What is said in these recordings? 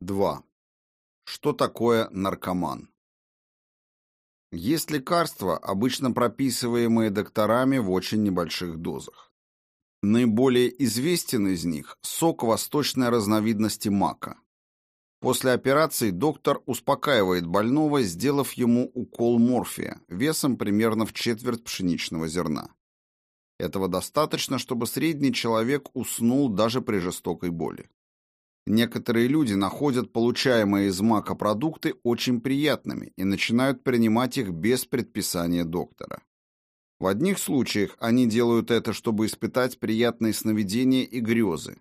2. Что такое наркоман? Есть лекарства, обычно прописываемые докторами в очень небольших дозах. Наиболее известен из них сок восточной разновидности мака. После операции доктор успокаивает больного, сделав ему укол морфия весом примерно в четверть пшеничного зерна. Этого достаточно, чтобы средний человек уснул даже при жестокой боли. Некоторые люди находят получаемые из мака продукты очень приятными и начинают принимать их без предписания доктора. В одних случаях они делают это, чтобы испытать приятные сновидения и грезы,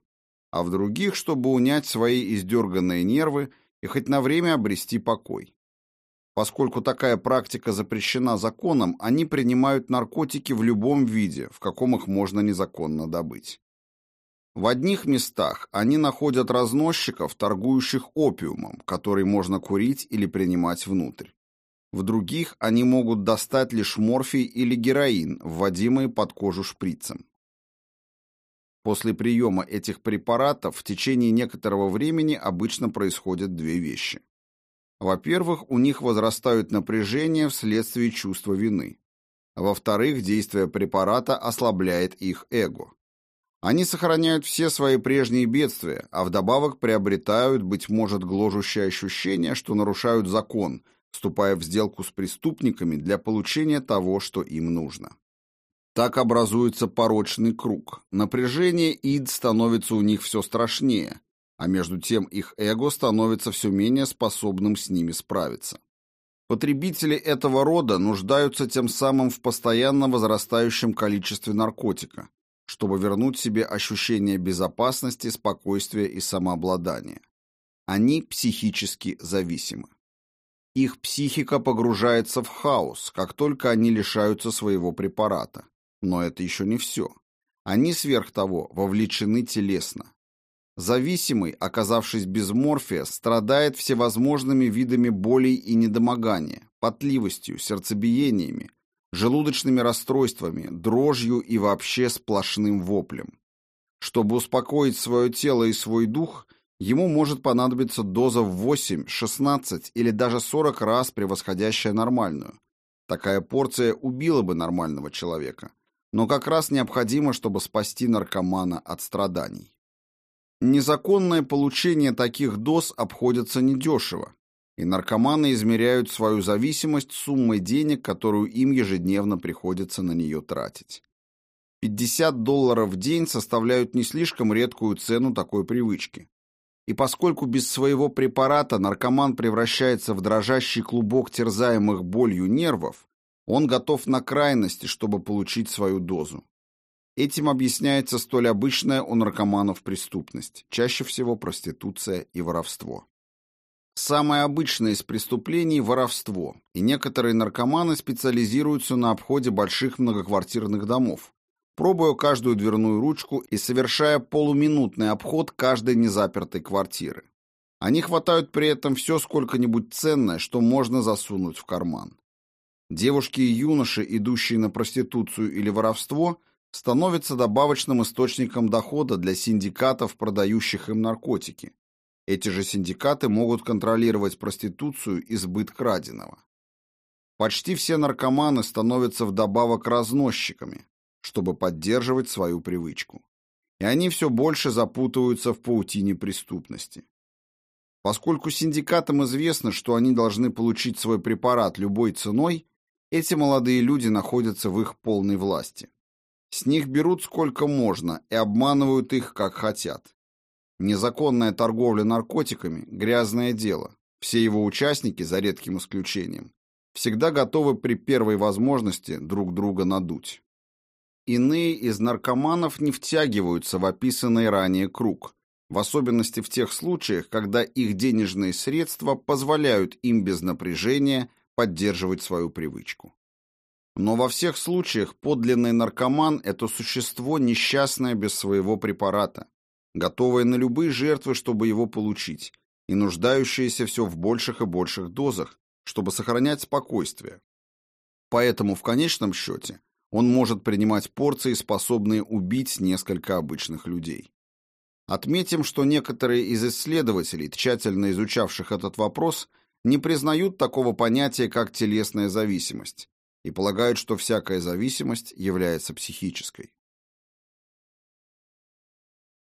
а в других, чтобы унять свои издерганные нервы и хоть на время обрести покой. Поскольку такая практика запрещена законом, они принимают наркотики в любом виде, в каком их можно незаконно добыть. В одних местах они находят разносчиков, торгующих опиумом, который можно курить или принимать внутрь. В других они могут достать лишь морфий или героин, вводимые под кожу шприцем. После приема этих препаратов в течение некоторого времени обычно происходят две вещи. Во-первых, у них возрастают напряжения вследствие чувства вины. Во-вторых, действие препарата ослабляет их эго. Они сохраняют все свои прежние бедствия, а вдобавок приобретают, быть может, гложущее ощущение, что нарушают закон, вступая в сделку с преступниками для получения того, что им нужно. Так образуется порочный круг. Напряжение ид становится у них все страшнее, а между тем их эго становится все менее способным с ними справиться. Потребители этого рода нуждаются тем самым в постоянно возрастающем количестве наркотика, чтобы вернуть себе ощущение безопасности, спокойствия и самообладания. Они психически зависимы. Их психика погружается в хаос, как только они лишаются своего препарата. Но это еще не все. Они сверх того вовлечены телесно. Зависимый, оказавшись без морфия, страдает всевозможными видами болей и недомогания, потливостью, сердцебиениями, желудочными расстройствами, дрожью и вообще сплошным воплем. Чтобы успокоить свое тело и свой дух, ему может понадобиться доза в 8, 16 или даже 40 раз превосходящая нормальную. Такая порция убила бы нормального человека, но как раз необходимо, чтобы спасти наркомана от страданий. Незаконное получение таких доз обходится недешево, и наркоманы измеряют свою зависимость суммой денег, которую им ежедневно приходится на нее тратить. 50 долларов в день составляют не слишком редкую цену такой привычки. И поскольку без своего препарата наркоман превращается в дрожащий клубок терзаемых болью нервов, он готов на крайности, чтобы получить свою дозу. Этим объясняется столь обычная у наркоманов преступность, чаще всего проституция и воровство. Самое обычное из преступлений – воровство, и некоторые наркоманы специализируются на обходе больших многоквартирных домов, пробуя каждую дверную ручку и совершая полуминутный обход каждой незапертой квартиры. Они хватают при этом все сколько-нибудь ценное, что можно засунуть в карман. Девушки и юноши, идущие на проституцию или воровство, становятся добавочным источником дохода для синдикатов, продающих им наркотики, эти же синдикаты могут контролировать проституцию и сбыт краденого. Почти все наркоманы становятся вдобавок разносчиками, чтобы поддерживать свою привычку. И они все больше запутываются в паутине преступности. Поскольку синдикатам известно, что они должны получить свой препарат любой ценой, эти молодые люди находятся в их полной власти. С них берут сколько можно и обманывают их, как хотят. Незаконная торговля наркотиками – грязное дело. Все его участники, за редким исключением, всегда готовы при первой возможности друг друга надуть. Иные из наркоманов не втягиваются в описанный ранее круг, в особенности в тех случаях, когда их денежные средства позволяют им без напряжения поддерживать свою привычку. Но во всех случаях подлинный наркоман – это существо несчастное без своего препарата, готовая на любые жертвы, чтобы его получить, и нуждающаяся все в больших и больших дозах, чтобы сохранять спокойствие. Поэтому в конечном счете он может принимать порции, способные убить несколько обычных людей. Отметим, что некоторые из исследователей, тщательно изучавших этот вопрос, не признают такого понятия, как телесная зависимость, и полагают, что всякая зависимость является психической.